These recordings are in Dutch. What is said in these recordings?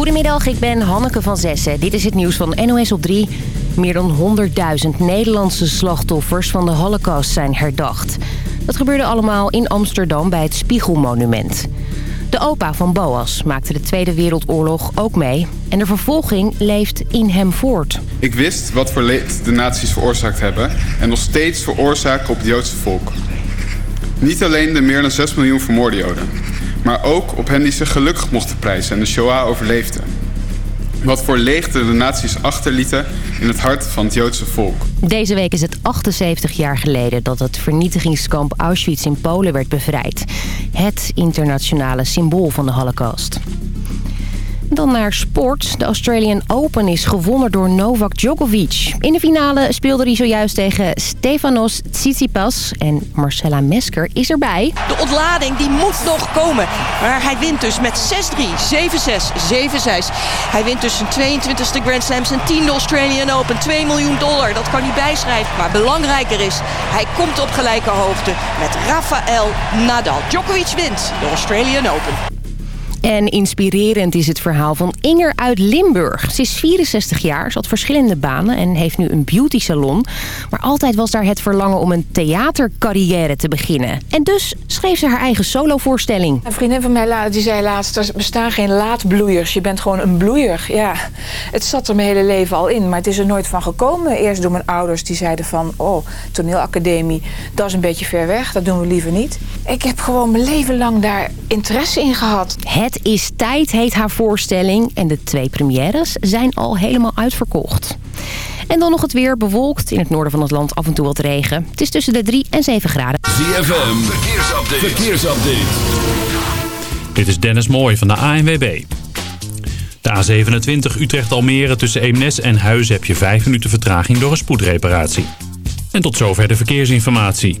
Goedemiddag, ik ben Hanneke van Zessen. Dit is het nieuws van NOS op 3. Meer dan 100.000 Nederlandse slachtoffers van de Holocaust zijn herdacht. Dat gebeurde allemaal in Amsterdam bij het Spiegelmonument. De opa van Boas maakte de Tweede Wereldoorlog ook mee. En de vervolging leeft in hem voort. Ik wist wat voor leed de nazi's veroorzaakt hebben... en nog steeds veroorzaken op het Joodse volk. Niet alleen de meer dan 6 miljoen vermoorde Joden... maar ook op hen die zich gelukkig mochten prijzen en de Shoah overleefden. Wat voor leegte de nazi's achterlieten in het hart van het Joodse volk. Deze week is het 78 jaar geleden dat het vernietigingskamp Auschwitz in Polen werd bevrijd. Het internationale symbool van de holocaust. Dan naar sport. De Australian Open is gewonnen door Novak Djokovic. In de finale speelde hij zojuist tegen Stefanos Tsitsipas. En Marcella Mesker is erbij. De ontlading die moet nog komen. Maar hij wint dus met 6-3, 7-6, 7-6. Hij wint dus zijn 22e Grand Slam, zijn 10e Australian Open. 2 miljoen dollar, dat kan hij bijschrijven. Maar belangrijker is, hij komt op gelijke hoogte met Rafael Nadal. Djokovic wint de Australian Open. En inspirerend is het verhaal van Inger uit Limburg. Ze is 64 jaar, had verschillende banen en heeft nu een beauty salon. Maar altijd was daar het verlangen om een theatercarrière te beginnen. En dus schreef ze haar eigen solovoorstelling. Een vriendin van mij die zei laatst, er bestaan geen laatbloeiers. Je bent gewoon een bloeier. Ja, het zat er mijn hele leven al in, maar het is er nooit van gekomen. Eerst door mijn ouders die zeiden van, oh, toneelacademie, dat is een beetje ver weg. Dat doen we liever niet. Ik heb gewoon mijn leven lang daar interesse in gehad. Het is tijd heet haar voorstelling en de twee premières zijn al helemaal uitverkocht. En dan nog het weer bewolkt. In het noorden van het land af en toe wat regen. Het is tussen de 3 en 7 graden. ZFM, verkeersupdate. verkeersupdate. Dit is Dennis Mooij van de ANWB. De A27 Utrecht-Almere tussen Eemnes en Huizen heb je 5 minuten vertraging door een spoedreparatie. En tot zover de verkeersinformatie.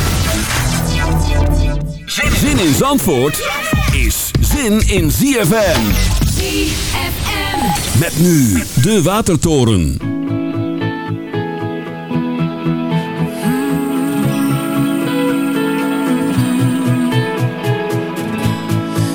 Zin in Zandvoort is zin in ZFM. ZFM. Met nu de Watertoren.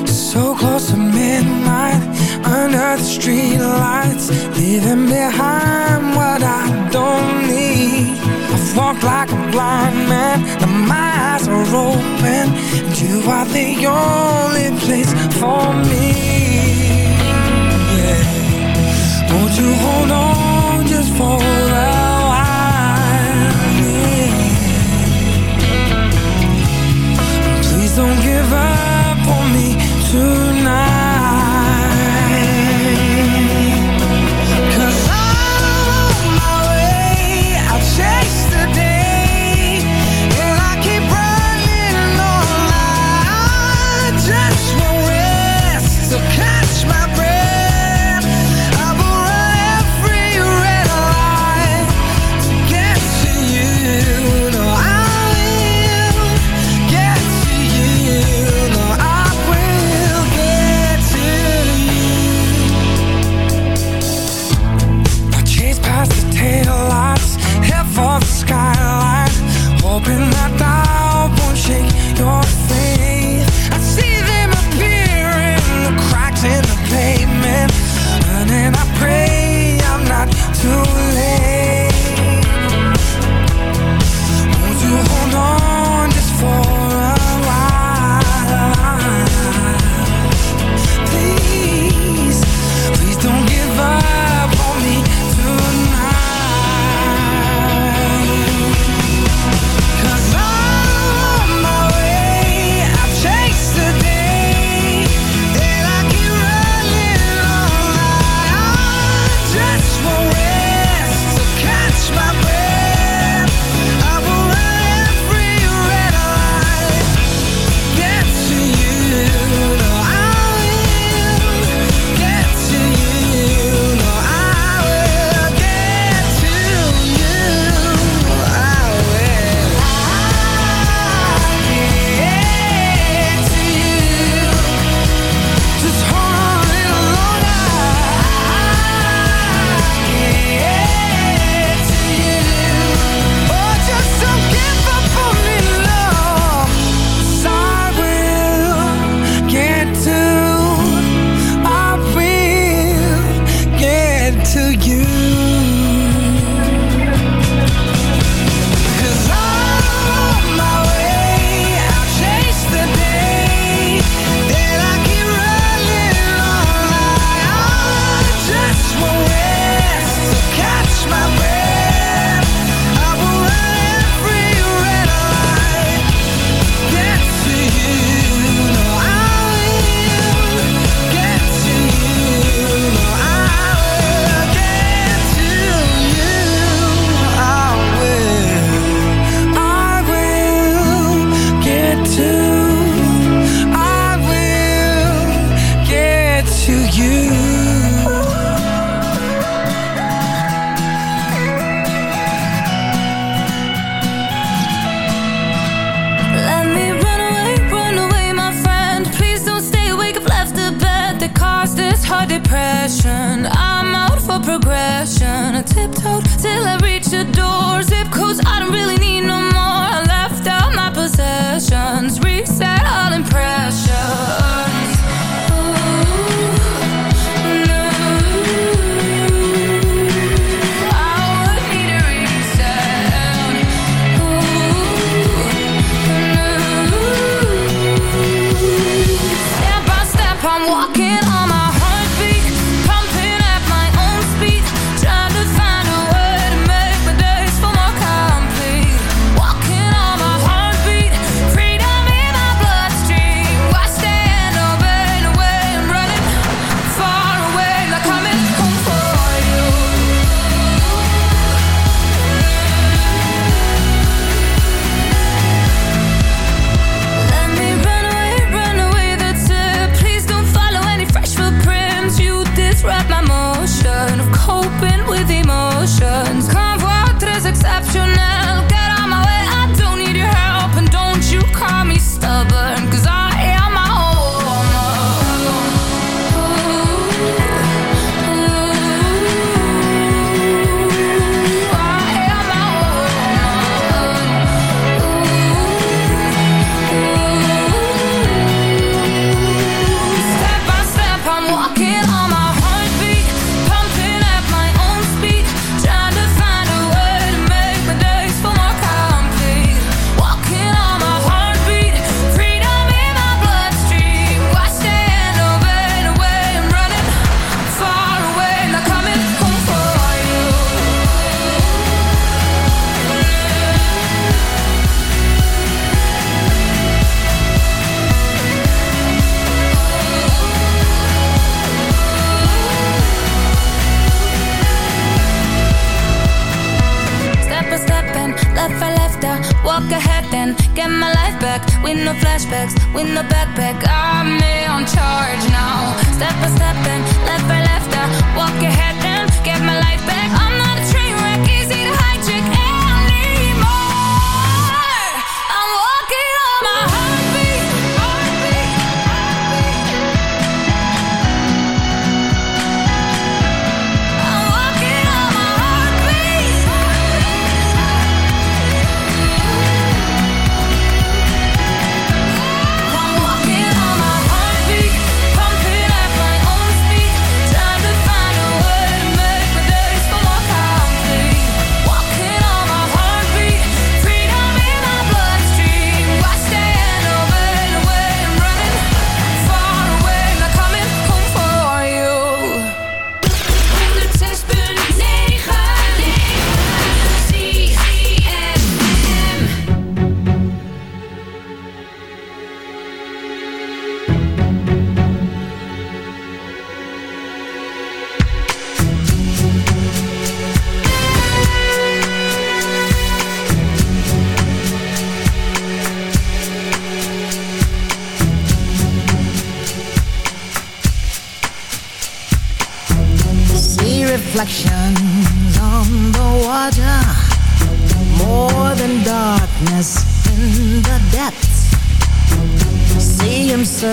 So close to midnight, under the street lights, leaving behind what I don't need. Walk like a blind man, now my eyes are open, and you are the only place for me. Yeah. Won't you hold on just for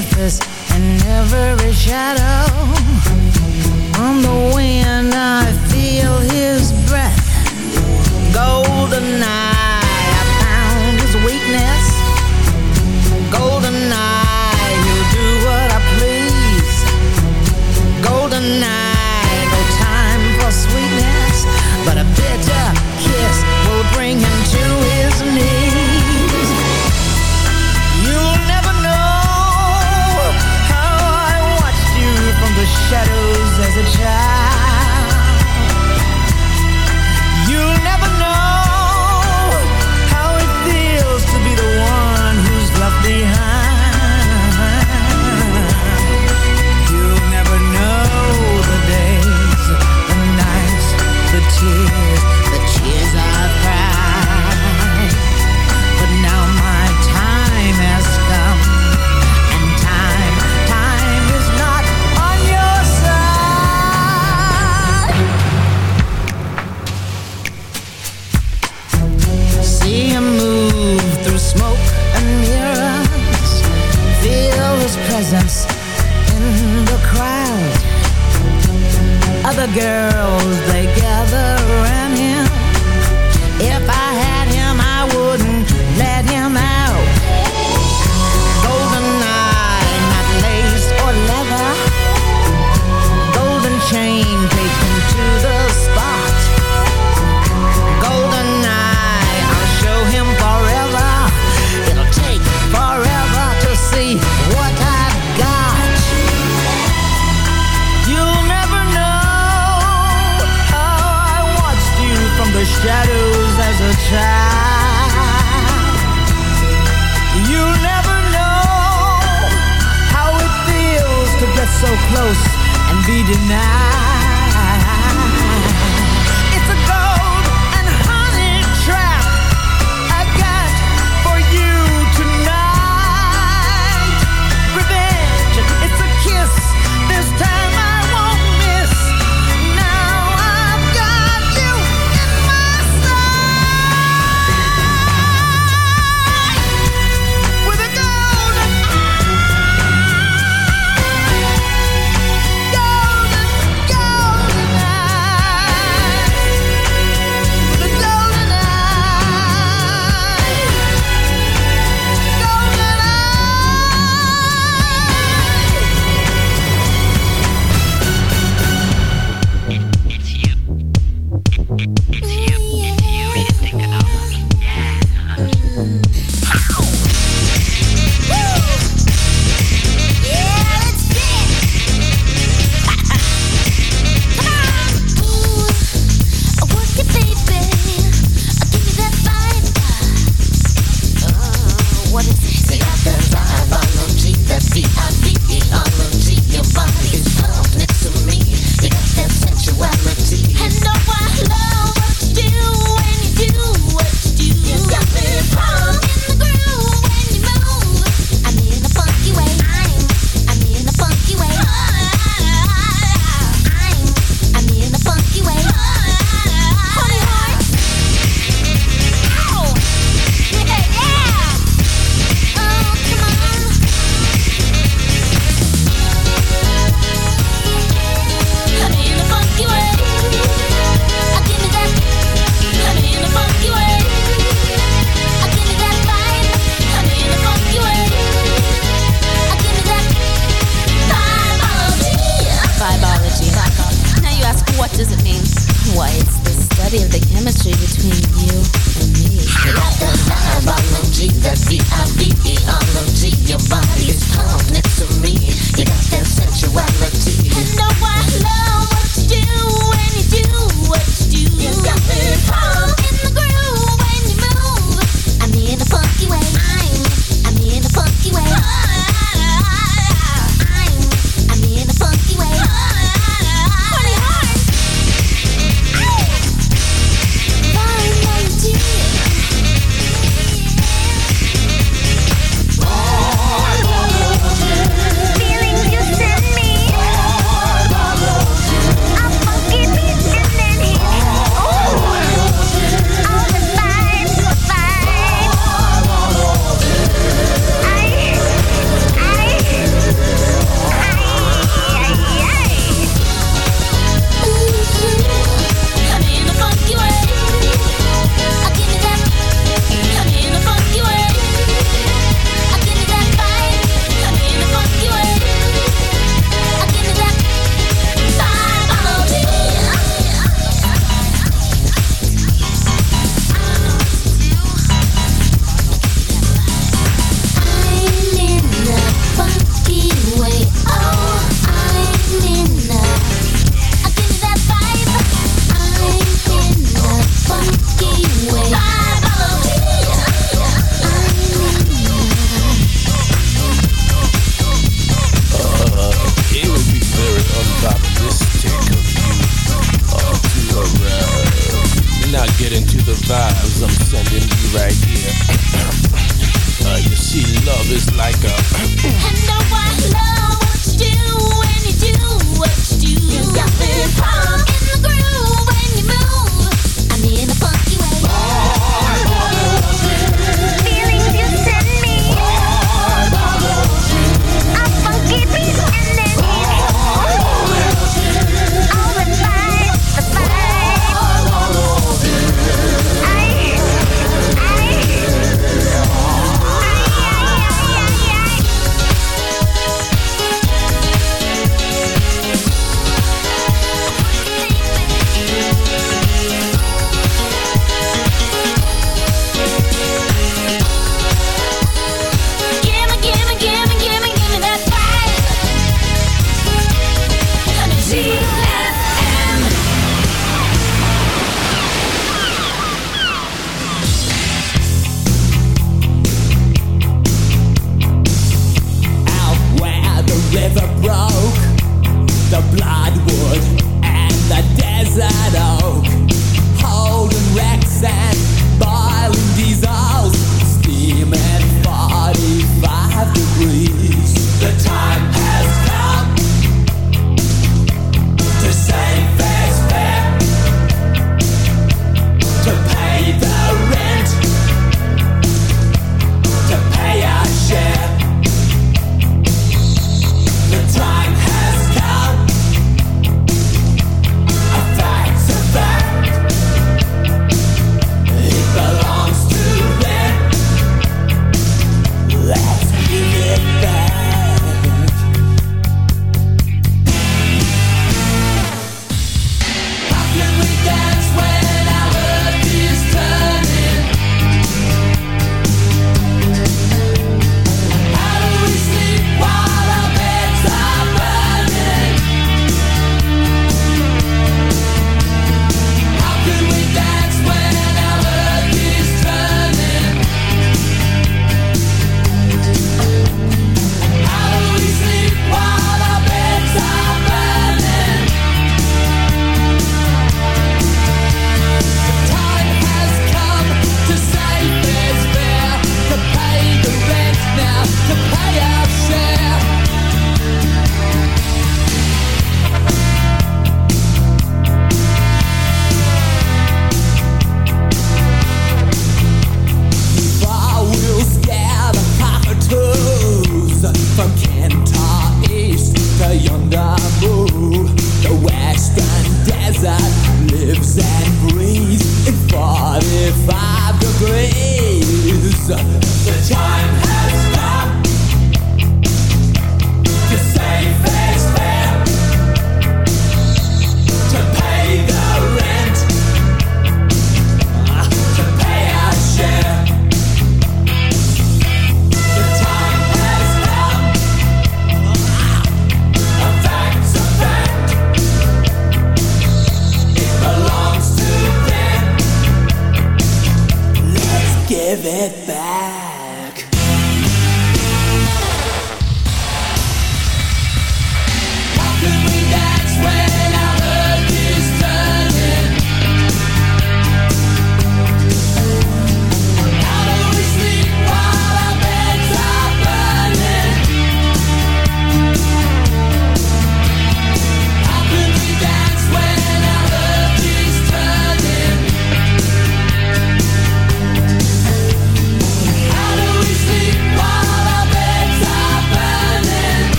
surface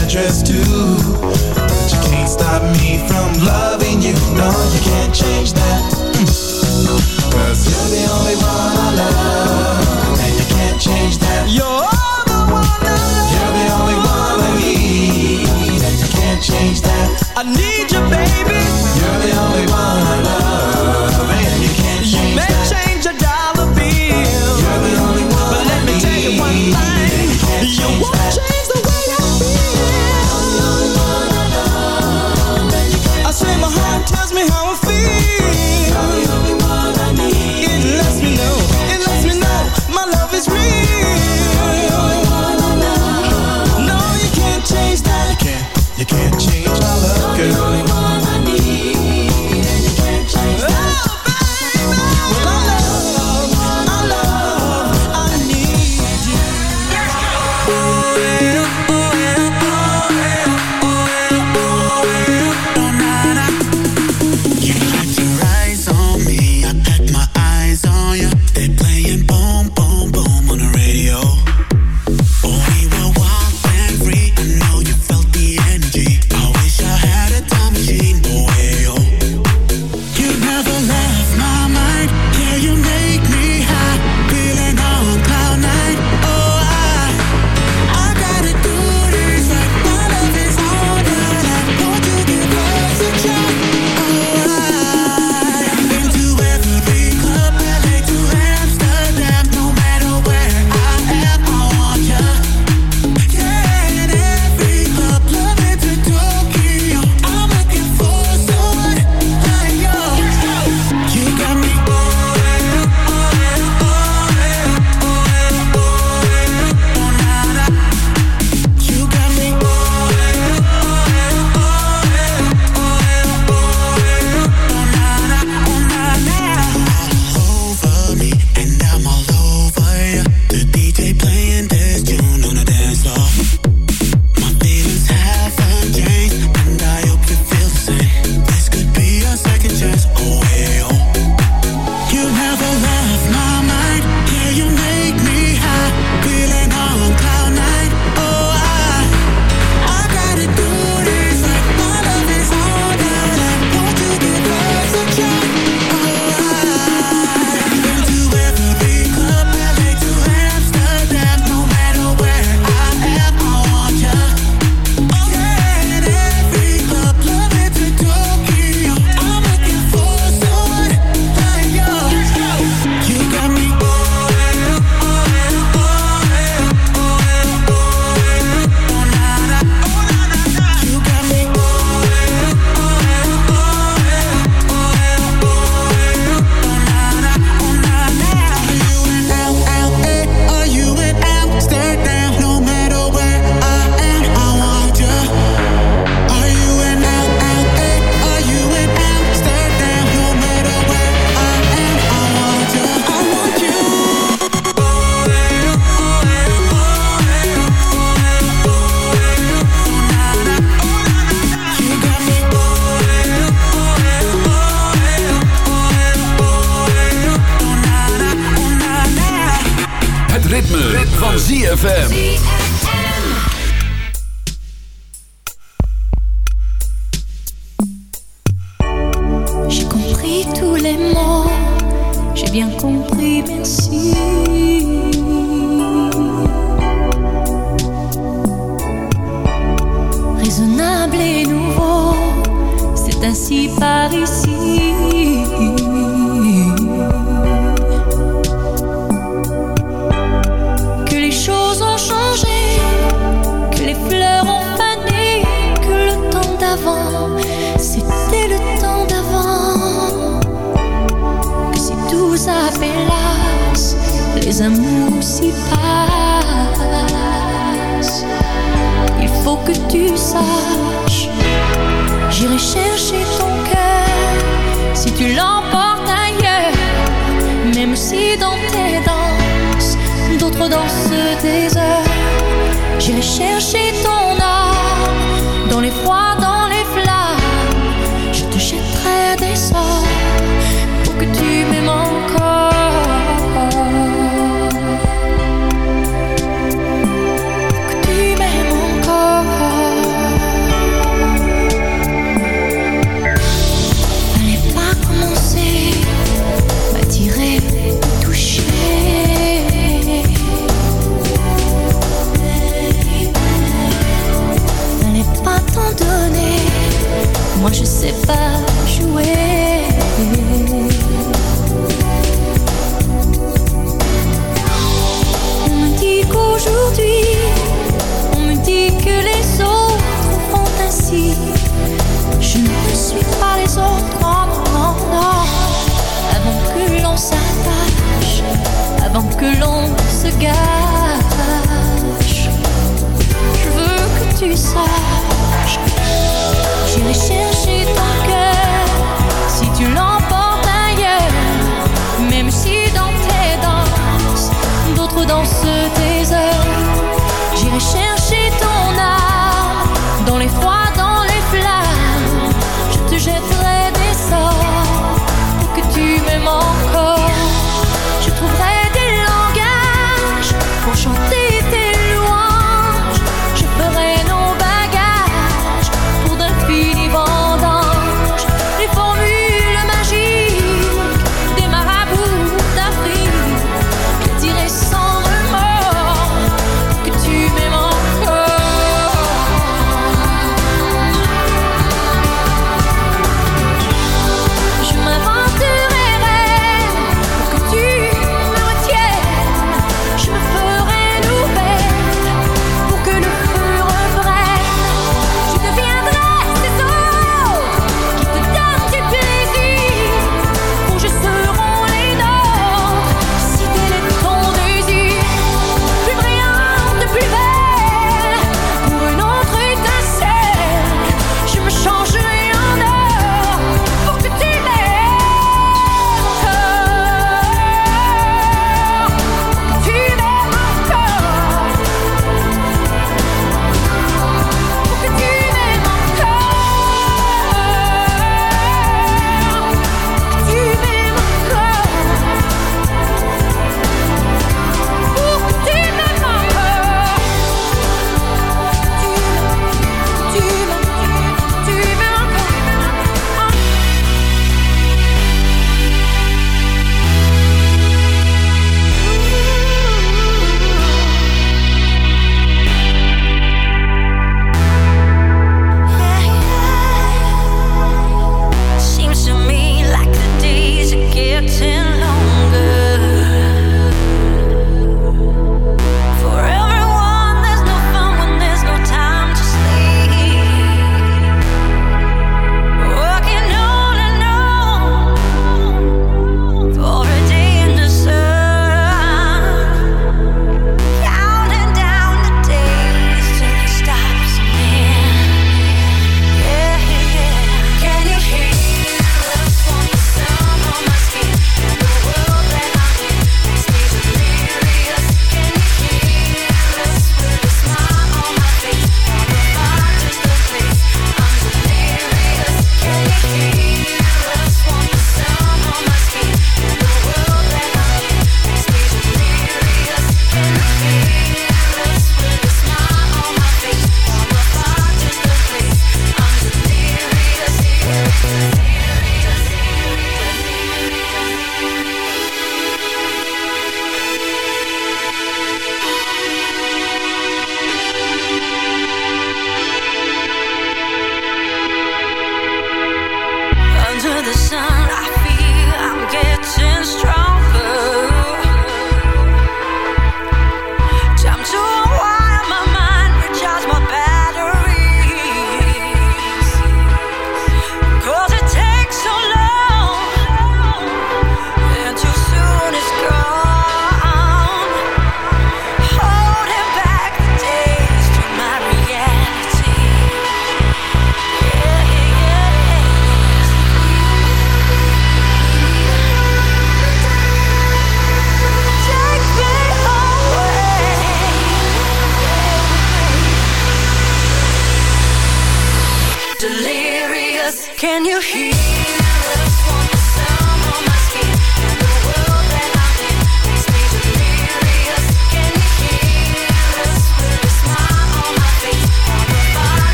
address too But you can't stop me from loving you. No, you can't change that.